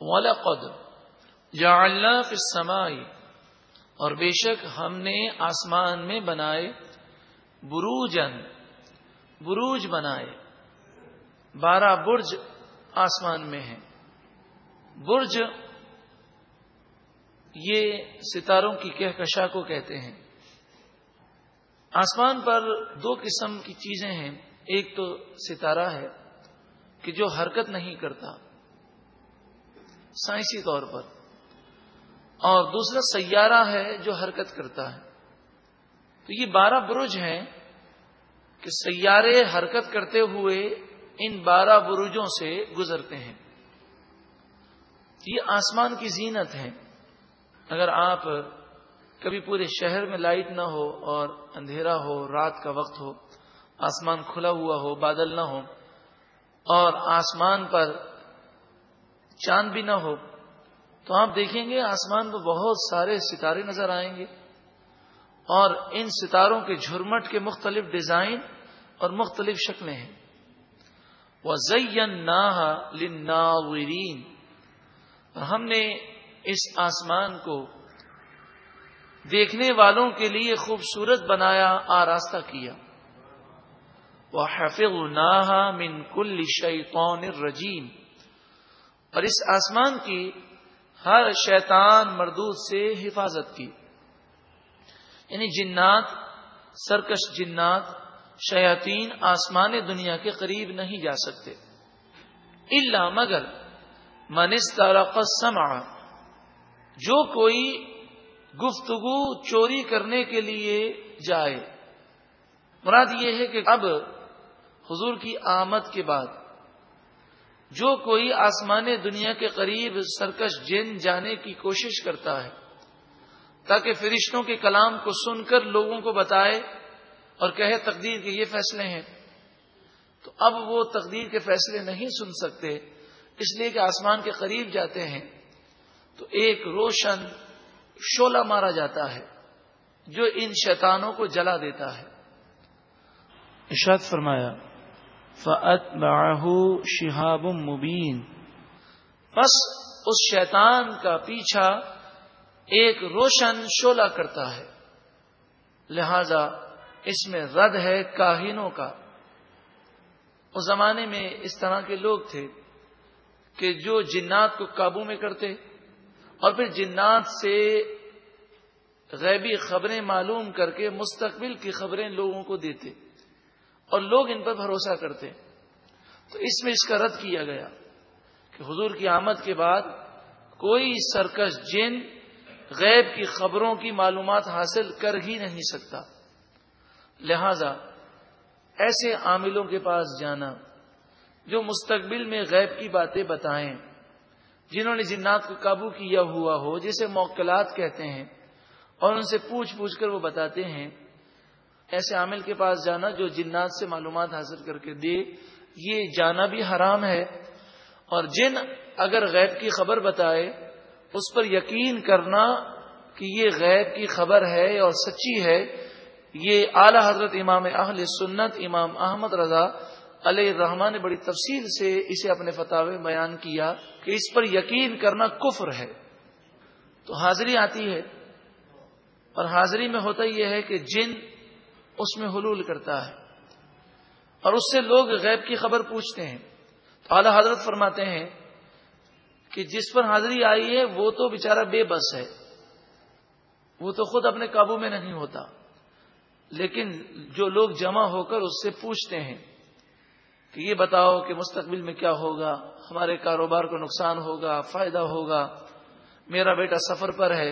وَلَقَدْ جَعَلْنَا فِي السَّمَاءِ، اور بے شک ہم نے آسمان میں بنائے بروجن بروج بنائے، بارہ برج آسمان میں ہیں۔ برج یہ ستاروں کی کہکشا کو کہتے ہیں۔ آسمان پر دو قسم کی چیزیں ہیں۔ ایک تو ستارہ ہے کہ جو حرکت نہیں کرتا۔ سائنسی طور پر۔ اور دوسرا سیارہ ہے جو حرکت کرتا ہے۔ تو یہ بارہ برج ہیں کہ سیارے حرکت کرتے ہوئے ان بارہ برجوں سے گزرتے ہیں۔ یہ آسمان کی زینت ہے اگر آپ کبھی پورے شہر میں لائٹ نہ ہو اور اندھیرا ہو، رات کا وقت ہو، آسمان کھلا ہوا ہو، بادل نہ ہو اور آسمان پر چاند بھی نہ ہو۔ تو آپ دیکھیں گے آسمان پر بہت سارے ستارے نظر آئیں گے اور ان ستاروں کے جھرمٹ کے مختلف ڈیزائن اور مختلف شکلیں ہیں۔ وہ زین اور ہم نے اس آسمان کو دیکھنے والوں کے لیے خوبصورت بنایا، آراستہ کیا۔ وہ حفظ من کل شیطان الرجیم اور اس آسمان کی ہر شیطان مردود سے حفاظت کی۔ یعنی جنات، سرکش جنات، شیاطین آسمان دنیا کے قریب نہیں جا سکتے۔ اللہ مگر منستارا سما جو کوئی گفتگو چوری کرنے کے لیے جائے۔ مراد یہ ہے کہ اب حضور کی آمد کے بعد جو کوئی آسمان دنیا کے قریب سرکش جن جانے کی کوشش کرتا ہے، تاکہ فرشتوں کے کلام کو سن کر لوگوں کو بتائے اور کہے تقدیر کے یہ فیصلے ہیں۔ تو اب وہ تقدیر کے فیصلے نہیں سن سکتے، اس لیے کہ آسمان کے قریب جاتے ہیں۔ تو ایک روشن شولہ مارا جاتا ہے جو ان شیطانوں کو جلا دیتا ہے۔ اشاد فرمایا فعت باہو شہاب مبین بس اس شیطان کا پیچھا ایک روشن شولہ کرتا ہے۔ لہذا اس میں رد ہے کاہینوں کا۔ اس زمانے میں اس طرح کے لوگ تھے کہ جو جنات کو قابو میں کرتے اور پھر جنات سے غیبی خبریں معلوم کر کے مستقبل کی خبریں لوگوں کو دیتے۔ اور لوگ ان پر بھروسہ کرتے تو اس میں اس کا رد کیا گیا کہ حضور کی آمد کے بعد کوئی سرکش جن غیب کی خبروں کی معلومات حاصل کر ہی نہیں سکتا۔ لہذا ایسے عاملوں کے پاس جانا، جو مستقبل میں غیب کی باتیں بتائیں، جنہوں نے جنات کو قابو کیا ہوا ہو، جسے موکلات کہتے ہیں، اور ان سے پوچھ پوچھ کر وہ بتاتے ہیں ایسے عامل کے پاس جانا جو جنات سے معلومات حاصل کر کے دے، یہ جانا بھی حرام ہے۔ اور جن اگر غیب کی خبر بتائے، اس پر یقین کرنا کہ یہ غیب کی خبر ہے اور سچی ہے۔ یہ اعلی حضرت امام اہل سنت، امام احمد رضا علیہ الرحمان نے بڑی تفصیل سے اسے اپنے فتح میں بیان کیا کہ اس پر یقین کرنا کفر ہے۔ تو حاضری آتی ہے۔ اور حاضری میں ہوتا یہ ہے کہ جن اس میں حلول کرتا ہے اور اس سے لوگ غیب کی خبر پوچھتے ہیں تو اعلی حضرت فرماتے ہیں کہ جس پر حاضری آئی ہے وہ تو بےچارا بے بس ہے وہ تو خود اپنے قابو میں نہیں ہوتا لیکن جو لوگ جمع ہو کر اس سے پوچھتے ہیں کہ یہ بتاؤ کہ مستقبل میں کیا ہوگا، ہمارے کاروبار کو نقصان ہوگا، فائدہ ہوگا، میرا بیٹا سفر پر ہے،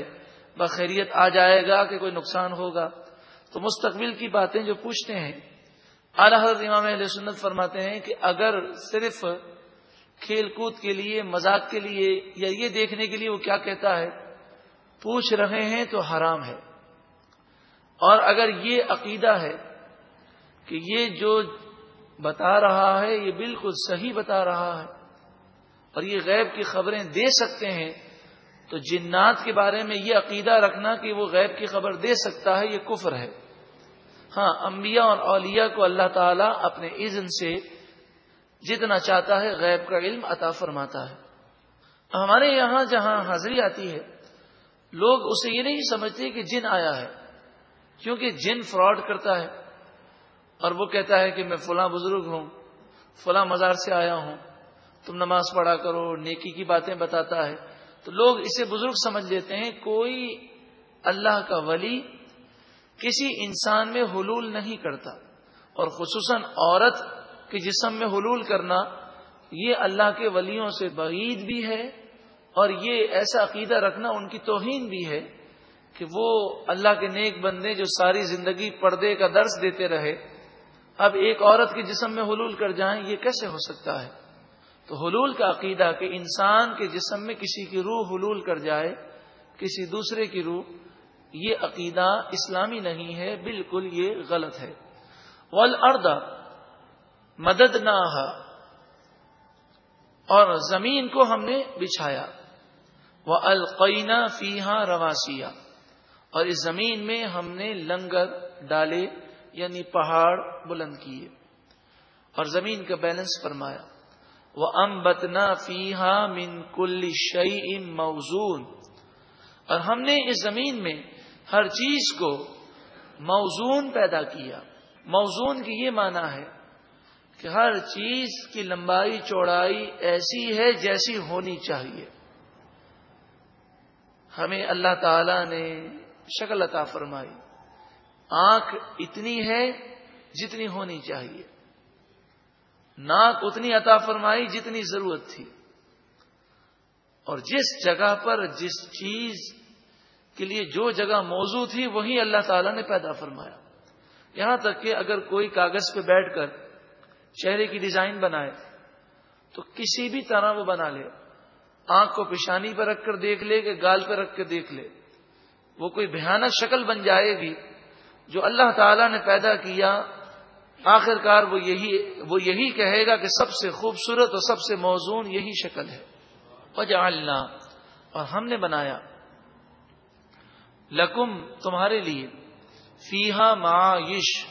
بخیریت آ جائے گا کہ کوئی نقصان ہوگا؟ تو مستقبل کی باتیں جو پوچھتے ہیں، اعلی حضرت امام علیہ سنت فرماتے ہیں کہ اگر صرف کھیل کود کے لیے، مذاق کے لیے یا یہ دیکھنے کے لیے وہ کیا کہتا ہے، پوچھ رہے ہیں تو حرام ہے۔ اور اگر یہ عقیدہ ہے کہ یہ جو بتا رہا ہے، یہ بالکل صحیح بتا رہا ہے اور یہ غیب کی خبریں دے سکتے ہیں تو جنات کے بارے میں یہ عقیدہ رکھنا کہ وہ غیب کی خبر دے سکتا ہے، یہ کفر ہے۔ ہاں انبیاء اور اولیاء کو اللہ تعالیٰ اپنے عزن سے جتنا چاہتا ہے غیب کا علم عطا فرماتا ہے۔ ہمارے یہاں جہاں حاضری آتی ہے، لوگ اسے یہ نہیں سمجھتے کہ جن آیا ہے، کیونکہ جن فراڈ کرتا ہے۔ اور وہ کہتا ہے کہ میں فلاں بزرگ ہوں، فلاں مزار سے آیا ہوں، تم نماز پڑھا کرو، نیکی کی باتیں بتاتا ہے۔ تو لوگ اسے بزرگ سمجھ لیتے ہیں، کوئی اللہ کا ولی کسی انسان میں حلول نہیں کرتا۔ اور خصوصاً عورت کے جسم میں حلول کرنا، یہ اللہ کے ولیوں سے بعید بھی ہے۔ اور یہ ایسا عقیدہ رکھنا ان کی توہین بھی ہے کہ وہ اللہ کے نیک بندے جو ساری زندگی پردے کا درس دیتے رہے، اب ایک عورت کے جسم میں حلول کر جائیں، یہ کیسے ہو سکتا ہے؟ تو حلول کا عقیدہ کہ انسان کے جسم میں کسی کی روح حلول کر جائے، کسی دوسرے کی روح، یہ عقیدہ اسلامی نہیں ہے، بالکل یہ غلط ہے۔ ولردا مدد نہ اور زمین کو ہم نے بچھایا۔ وہ القینہ فیحا رواسیا اور اس زمین میں ہم نے لنگر ڈالے یعنی پہاڑ بلند کیے۔ اور زمین کا بیلنس فرمایا۔ وہ ام بتنا فیحا من کل شعی ان موزون۔ اور ہم نے اس زمین میں ہر چیز کو موزون پیدا کیا۔ موزون کی یہ معنی ہے کہ ہر چیز کی لمبائی، چوڑائی ایسی ہے جیسی ہونی چاہیے۔ ہمیں اللہ تعالی نے شکل عطا فرمائی۔ آنکھ اتنی ہے جتنی ہونی چاہیے۔ ناک اتنی عطا فرمائی جتنی ضرورت تھی۔ اور جس جگہ پر جس چیز کے لیے جو جگہ موضوع تھی، وہی اللہ تعالی نے پیدا فرمایا۔ یہاں تک کہ اگر کوئی کاغذ پہ بیٹھ کر چہرے کی ڈیزائن بنائے، تو کسی بھی طرح وہ بنا لے۔ آنکھ کو پیشانی پہ رکھ کر دیکھ لے کہ گال پہ رکھ کے دیکھ لے۔ وہ کوئی بھیانک شکل بن جائے گی جو اللہ تعالی نے پیدا کیا آخر کار وہ یہی وہ یہی کہے گا کہ سب سے خوبصورت اور سب سے موزون یہی شکل ہے۔ وجعلنا۔ اور ہم نے بنایا۔ لکم تمہارے لیے۔ فیحا معاش۔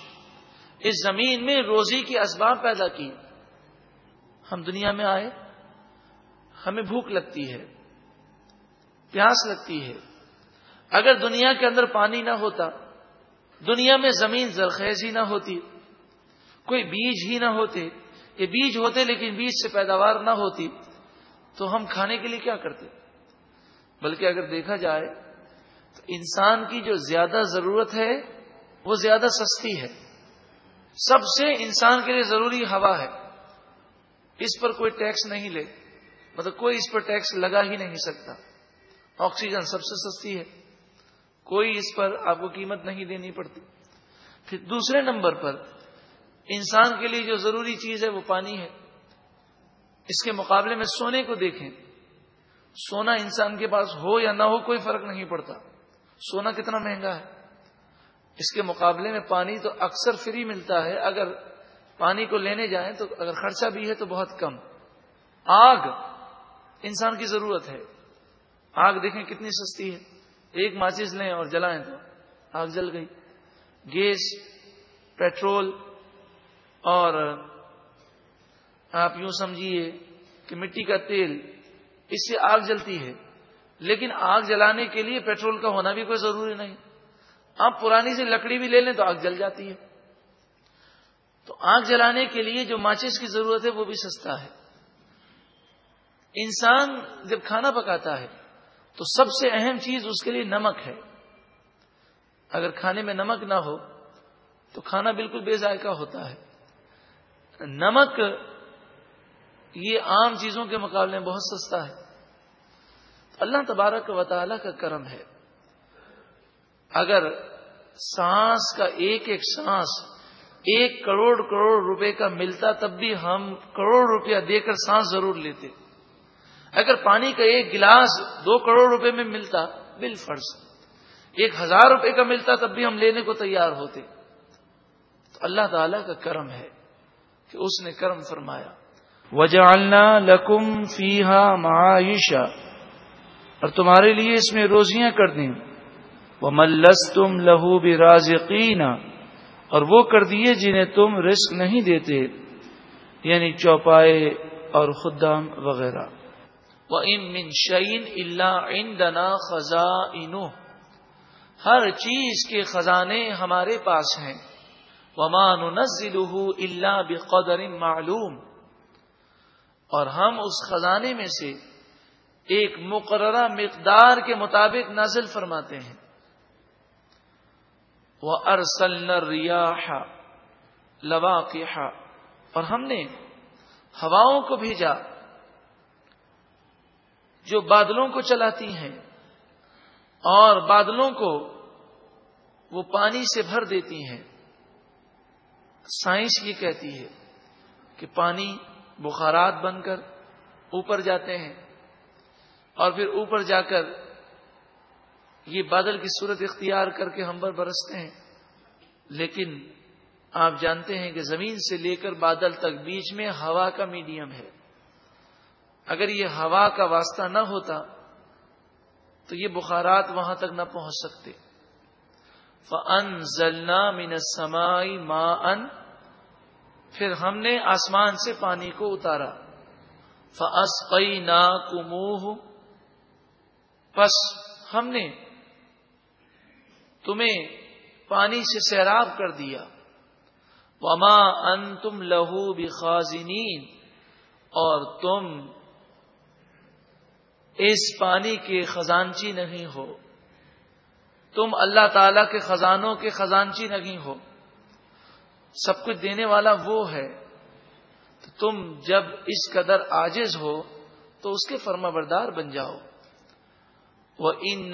اس زمین میں روزی کی اسباب پیدا کی۔ ہم دنیا میں آئے۔ ہمیں بھوک لگتی ہے۔ پیاس لگتی ہے۔ اگر دنیا کے اندر پانی نہ ہوتا، دنیا میں زمین زرخیز ہی نہ ہوتی۔ کوئی بیج ہی نہ ہوتے۔ یہ بیج ہوتے لیکن بیج سے پیداوار نہ ہوتی۔ تو ہم کھانے کے لیے کیا کرتے؟ بلکہ اگر دیکھا جائے تو انسان کی جو زیادہ ضرورت ہے، وہ زیادہ سستی ہے۔ سب سے انسان کے لیے ضروری ہوا ہے۔ اس پر کوئی ٹیکس نہیں لے۔ مطلب کوئی اس پر ٹیکس لگا ہی نہیں سکتا۔ آکسیجن سب سے سستی ہے۔ کوئی اس پر آپ کو قیمت نہیں دینی پڑتی۔ پھر دوسرے نمبر پر انسان کے لیے جو ضروری چیز ہے وہ پانی ہے۔ اس کے مقابلے میں سونے کو دیکھیں۔ سونا انسان کے پاس ہو یا نہ ہو کوئی فرق نہیں پڑتا۔ سونا کتنا مہنگا ہے۔ اس کے مقابلے میں پانی تو اکثر فری ملتا ہے۔ اگر پانی کو لینے جائیں تو اگر خرچہ بھی ہے تو بہت کم۔ آگ انسان کی ضرورت ہے۔ آگ دیکھیں کتنی سستی ہے۔ ایک ماچس لیں اور جلائیں تو آگ جل گئی۔ گیس، پیٹرول اور آپ یوں سمجھیے کہ مٹی کا تیل اس سے آگ جلتی ہے، لیکن آگ جلانے کے لیے پیٹرول کا ہونا بھی کوئی ضروری نہیں۔ آپ پرانی سے لکڑی بھی لے لیں تو آگ جل جاتی ہے۔ تو آگ جلانے کے لیے جو ماچس کی ضرورت ہے وہ بھی سستا ہے۔ انسان جب کھانا پکاتا ہے تو سب سے اہم چیز اس کے لیے نمک ہے۔ اگر کھانے میں نمک نہ ہو تو کھانا بالکل بے ذائقہ ہوتا ہے۔ نمک، یہ عام چیزوں کے مقابلے میں بہت سستا ہے۔ اللہ تبارک و تعالی کا کرم ہے۔ اگر سانس کا ایک ایک سانس ایک کروڑ کروڑ روپے کا ملتا تب بھی ہم کروڑ روپیہ دے کر سانس ضرور لیتے۔ اگر پانی کا ایک گلاس دو کروڑ روپے میں ملتا بل فرض ایک ہزار روپے کا ملتا تب بھی ہم لینے کو تیار ہوتے۔ تو اللہ تعالی کا کرم ہے۔ کہ اس نے کرم فرمایا۔ وجعلنا لکم فیحا معاشا اور تمہارے لیے اس میں روزیاں کر دیں۔ وہ ملس تم لہو بھی اور وہ کر دیے جنہیں تم رسک نہیں دیتے۔ یعنی چوپائے اور خدام وغیرہ۔ وہ امن شعین اللہ اندنا خزاں ہر چیز کے خزانے ہمارے پاس ہیں۔ ومان نزل اللہ بقدر معلوم۔ اور ہم اس خزانے میں سے ایک مقررہ مقدار کے مطابق نازل فرماتے ہیں۔ وہ ارسل ریاح لوا اور ہم نے ہواؤں کو بھیجا جو بادلوں کو چلاتی ہیں اور بادلوں کو وہ پانی سے بھر دیتی ہیں۔ سائنس یہ کہتی ہے کہ پانی بخارات بن کر اوپر جاتے ہیں اور پھر اوپر جا کر یہ بادل کی صورت اختیار کر کے ہم پر برستے ہیں۔ لیکن آپ جانتے ہیں کہ زمین سے لے کر بادل تک بیچ میں ہوا کا میڈیم ہے۔ اگر یہ ہوا کا واسطہ نہ ہوتا تو یہ بخارات وہاں تک نہ پہنچ سکتے۔ فن زلنا من سمائی ما ان پھر ہم نے آسمان سے پانی کو اتارا۔ فس قئی نا کموہ بس ہم نے تمہیں پانی سے سیراب کر دیا۔ وما ان تم لہو بخازنین اور تم اس پانی کے خزانچی نہیں ہو۔ تم اللہ تعالی کے خزانوں کے خزانچی نہیں ہو۔ سب کچھ دینے والا وہ ہے۔ تو تم جب اس قدر آجز ہو، تو اس کے فرما بردار بن جاؤ۔ وہ ان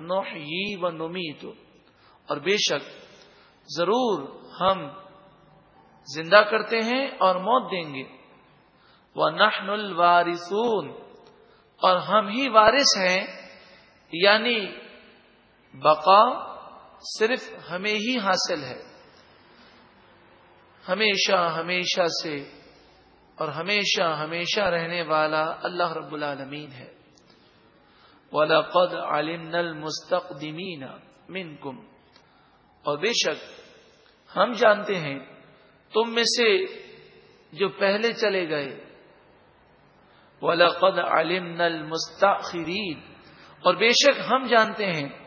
نوح و نمی اور بے شک، ضرور ہم زندہ کرتے ہیں اور موت دیں گے۔ وہ نحن الوارثون۔ اور ہم ہی وارث ہیں یعنی بقا صرف ہمیں ہی حاصل ہے۔ ہمیشہ ہمیشہ سے اور ہمیشہ ہمیشہ رہنے والا اللہ رب العالمین ہے۔ وَلَقَدْ عَلِمْنَا الْمُسْتَقْدِمِينَ مِنْكُمْ۔ اور بے شک ہم جانتے ہیں تم میں سے جو پہلے چلے گئے۔ وَلَقَدْ عَلِمْنَا الْمُسْتَأْخِرِينَ۔ اور بے شک ہم جانتے ہیں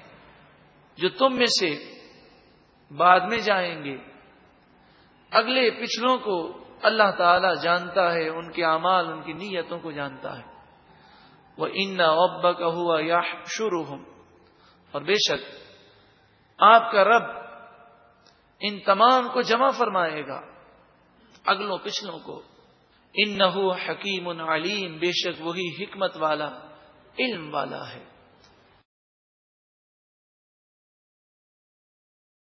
جو تم میں سے بعد میں جائیں گے۔ اگلے پچھلوں کو اللہ تعالی جانتا ہے، ان کے اعمال، ان کی نیتوں کو جانتا ہے۔ وہ ان ابا کا ہوا یا شروع اور بے شک، آپ کا رب ان تمام کو جمع فرمائے گا۔ اگلوں پچھلوں کو۔ ان نحو حکیم علیم بے شک وہی حکمت والا، علم والا ہے۔